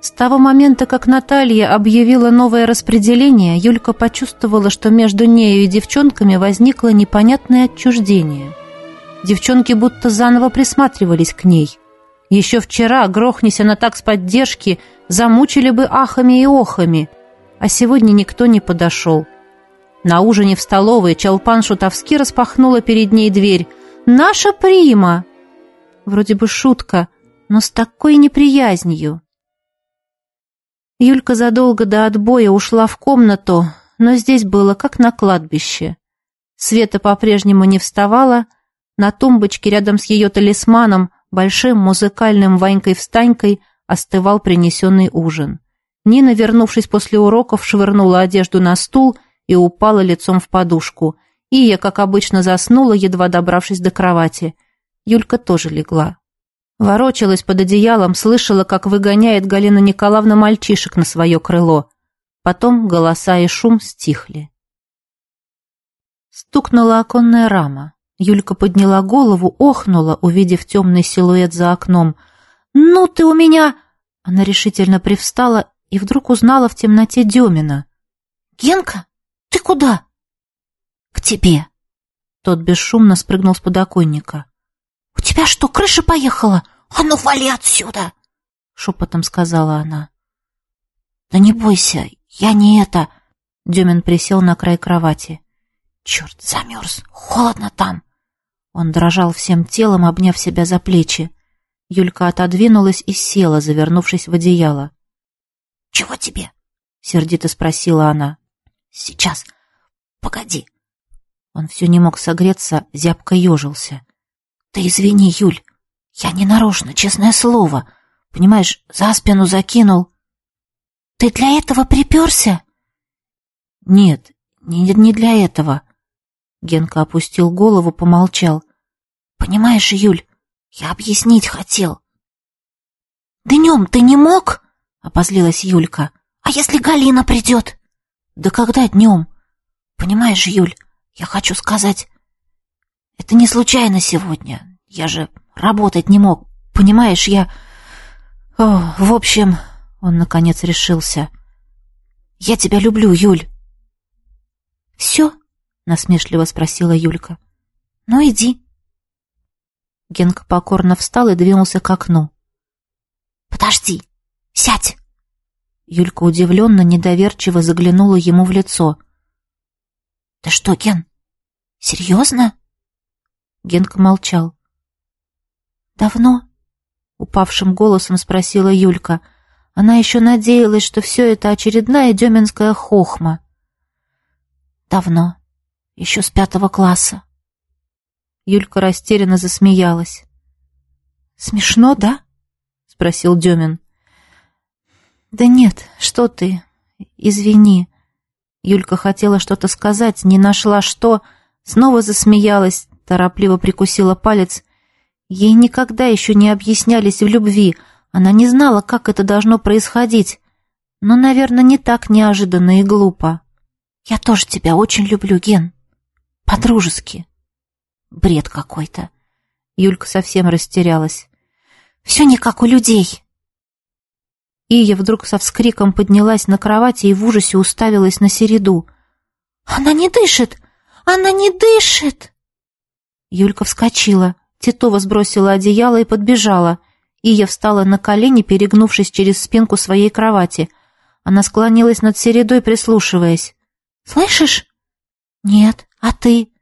С того момента, как Наталья объявила новое распределение, Юлька почувствовала, что между нею и девчонками возникло непонятное отчуждение. Девчонки будто заново присматривались к ней. Еще вчера, грохнись она так с поддержки, замучили бы ахами и охами, а сегодня никто не подошел. На ужине в столовой Чалпан Шутовски распахнула перед ней дверь. «Наша прима!» Вроде бы шутка, но с такой неприязнью. Юлька задолго до отбоя ушла в комнату, но здесь было как на кладбище. Света по-прежнему не вставала, на тумбочке рядом с ее талисманом, большим музыкальным Ванькой-встанькой, остывал принесенный ужин. Нина, вернувшись после уроков, швырнула одежду на стул и упала лицом в подушку. Ия, как обычно, заснула, едва добравшись до кровати. Юлька тоже легла. Ворочалась под одеялом, слышала, как выгоняет Галина Николаевна мальчишек на свое крыло. Потом голоса и шум стихли. Стукнула оконная рама. Юлька подняла голову, охнула, увидев темный силуэт за окном. «Ну ты у меня...» Она решительно привстала и вдруг узнала в темноте Демина. «Генка, ты куда?» «К тебе». Тот бесшумно спрыгнул с подоконника. «У тебя что, крыша поехала? А ну, вали отсюда!» Шепотом сказала она. «Да не бойся, я не это...» Демин присел на край кровати. «Черт, замерз! Холодно там!» Он дрожал всем телом, обняв себя за плечи. Юлька отодвинулась и села, завернувшись в одеяло. «Чего тебе?» — сердито спросила она. «Сейчас. Погоди». Он все не мог согреться, зябко ежился. «Ты извини, Юль, я не нарочно, честное слово. Понимаешь, за спину закинул». «Ты для этого приперся?» «Нет, не, не для этого». Генка опустил голову, помолчал. «Понимаешь, Юль, я объяснить хотел». «Днем ты не мог?» — опозлилась Юлька. «А если Галина придет?» «Да когда днем?» «Понимаешь, Юль, я хочу сказать, это не случайно сегодня. Я же работать не мог. Понимаешь, я... О, в общем, он наконец решился. Я тебя люблю, Юль. Все? Насмешливо спросила Юлька. Ну, иди. Генка покорно встал и двинулся к окну. Подожди, сядь. Юлька удивленно, недоверчиво заглянула ему в лицо. «Ты что, Ген, серьезно?» Генка молчал. «Давно?» — упавшим голосом спросила Юлька. Она еще надеялась, что все это очередная деминская хохма. «Давно. Еще с пятого класса». Юлька растерянно засмеялась. «Смешно, да?» — спросил Демин. «Да нет, что ты, извини». Юлька хотела что-то сказать, не нашла что, снова засмеялась, торопливо прикусила палец. Ей никогда еще не объяснялись в любви, она не знала, как это должно происходить. Но, наверное, не так неожиданно и глупо. «Я тоже тебя очень люблю, Ген. По-дружески». Бред какой-то. Юлька совсем растерялась. «Все не как у людей». Ия вдруг со вскриком поднялась на кровати и в ужасе уставилась на середу. «Она не дышит! Она не дышит!» Юлька вскочила. Титова сбросила одеяло и подбежала. Ия встала на колени, перегнувшись через спинку своей кровати. Она склонилась над середой, прислушиваясь. «Слышишь?» «Нет. А ты?»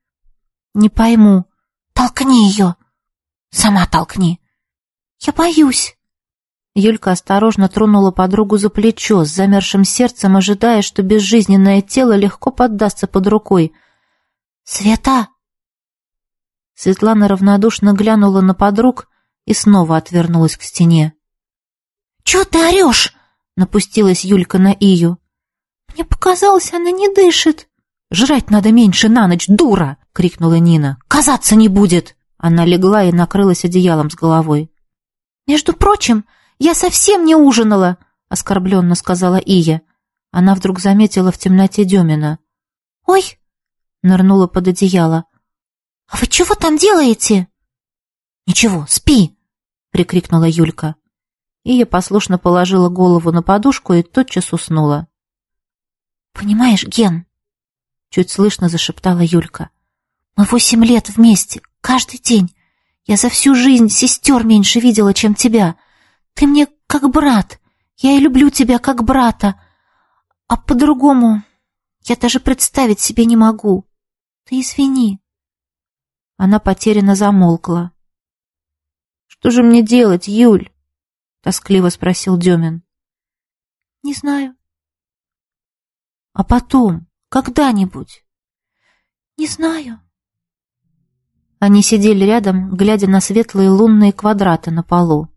«Не пойму. Толкни ее!» «Сама толкни!» «Я боюсь!» Юлька осторожно тронула подругу за плечо, с замершим сердцем, ожидая, что безжизненное тело легко поддастся под рукой. «Света!» Светлана равнодушно глянула на подруг и снова отвернулась к стене. «Чего ты орешь?» — напустилась Юлька на Ию. «Мне показалось, она не дышит». «Жрать надо меньше на ночь, дура!» — крикнула Нина. «Казаться не будет!» Она легла и накрылась одеялом с головой. «Между прочим, я совсем не ужинала!» — оскорбленно сказала Ия. Она вдруг заметила в темноте Демина. «Ой!» — нырнула под одеяло. «А вы чего там делаете?» «Ничего, спи!» — прикрикнула Юлька. Ия послушно положила голову на подушку и тотчас уснула. «Понимаешь, Ген?» — чуть слышно зашептала Юлька. «Мы восемь лет вместе, каждый день. Я за всю жизнь сестер меньше видела, чем тебя. Ты мне как брат. Я и люблю тебя как брата. А по-другому я даже представить себе не могу. Ты извини». Она потерянно замолкла. «Что же мне делать, Юль?» — тоскливо спросил Демин. «Не знаю». «А потом? Когда-нибудь?» «Не знаю». Они сидели рядом, глядя на светлые лунные квадраты на полу.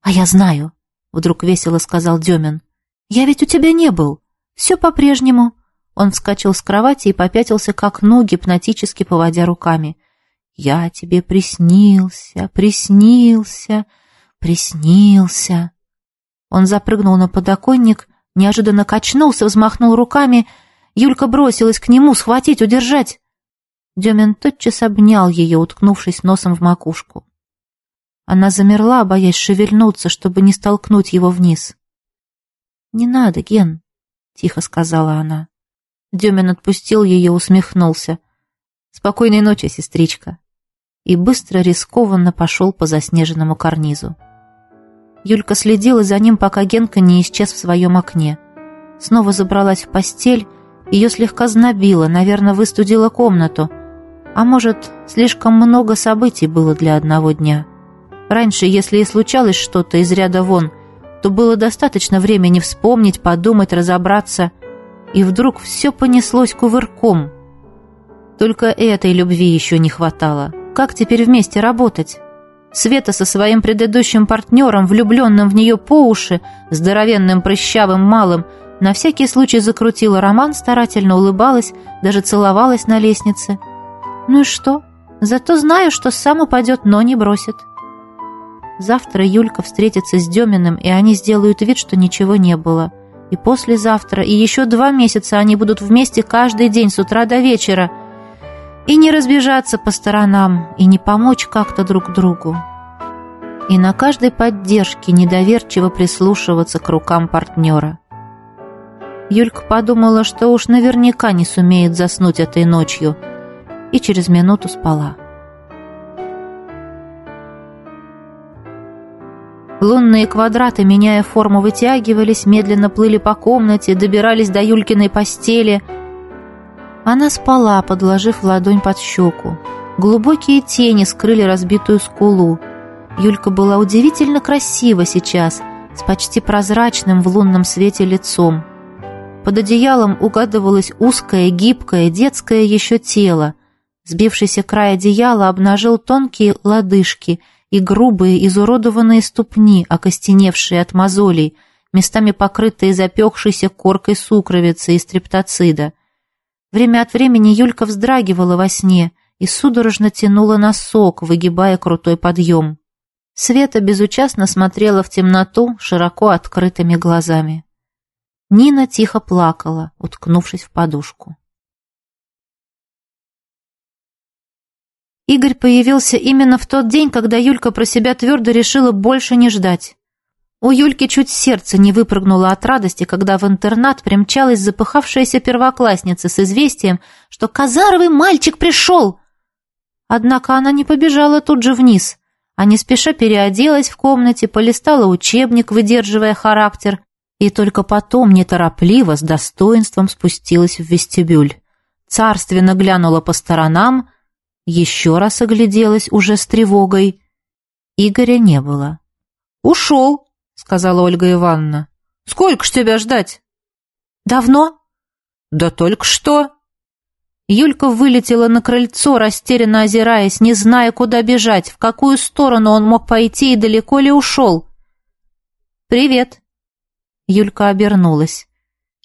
«А я знаю», — вдруг весело сказал Демин. «Я ведь у тебя не был. Все по-прежнему». Он вскочил с кровати и попятился к окну, гипнотически поводя руками. «Я тебе приснился, приснился, приснился». Он запрыгнул на подоконник, неожиданно качнулся, взмахнул руками. Юлька бросилась к нему, схватить, удержать. Демин тотчас обнял ее, уткнувшись носом в макушку. Она замерла, боясь шевельнуться, чтобы не столкнуть его вниз. «Не надо, Ген», — тихо сказала она. Демин отпустил ее, усмехнулся. «Спокойной ночи, сестричка!» И быстро, рискованно пошел по заснеженному карнизу. Юлька следила за ним, пока Генка не исчез в своем окне. Снова забралась в постель, ее слегка знобило, наверное, выстудила комнату. А может, слишком много событий было для одного дня. Раньше, если и случалось что-то из ряда вон, то было достаточно времени вспомнить, подумать, разобраться. И вдруг все понеслось кувырком. Только этой любви еще не хватало. Как теперь вместе работать? Света со своим предыдущим партнером, влюбленным в нее по уши, здоровенным прыщавым малым, на всякий случай закрутила роман, старательно улыбалась, даже целовалась на лестнице. Ну и что? Зато знаю, что сам упадет, но не бросит. Завтра Юлька встретится с Деминым, и они сделают вид, что ничего не было. И послезавтра, и еще два месяца они будут вместе каждый день с утра до вечера. И не разбежаться по сторонам, и не помочь как-то друг другу. И на каждой поддержке недоверчиво прислушиваться к рукам партнера. Юлька подумала, что уж наверняка не сумеет заснуть этой ночью – и через минуту спала. Лунные квадраты, меняя форму, вытягивались, медленно плыли по комнате, добирались до Юлькиной постели. Она спала, подложив ладонь под щеку. Глубокие тени скрыли разбитую скулу. Юлька была удивительно красива сейчас, с почти прозрачным в лунном свете лицом. Под одеялом угадывалось узкое, гибкое, детское еще тело. Сбившийся край одеяла обнажил тонкие лодыжки и грубые изуродованные ступни, окостеневшие от мозолей, местами покрытые запекшейся коркой сукровицы и стрептоцида. Время от времени Юлька вздрагивала во сне и судорожно тянула носок, выгибая крутой подъем. Света безучастно смотрела в темноту широко открытыми глазами. Нина тихо плакала, уткнувшись в подушку. Игорь появился именно в тот день, когда Юлька про себя твердо решила больше не ждать. У Юльки чуть сердце не выпрыгнуло от радости, когда в интернат примчалась запыхавшаяся первоклассница с известием, что Казаровый мальчик пришел. Однако она не побежала тут же вниз, а не спеша переоделась в комнате, полистала учебник, выдерживая характер, и только потом неторопливо, с достоинством спустилась в вестибюль. Царственно глянула по сторонам, еще раз огляделась уже с тревогой. Игоря не было. «Ушел», — сказала Ольга Ивановна. «Сколько ж тебя ждать?» «Давно?» «Да только что». Юлька вылетела на крыльцо, растерянно озираясь, не зная, куда бежать, в какую сторону он мог пойти и далеко ли ушел. «Привет». Юлька обернулась.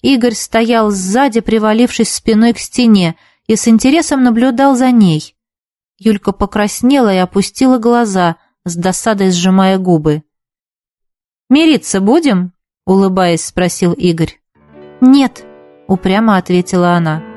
Игорь стоял сзади, привалившись спиной к стене, и с интересом наблюдал за ней. Юлька покраснела и опустила глаза, с досадой сжимая губы. «Мириться будем?» — улыбаясь, спросил Игорь. «Нет», — упрямо ответила она.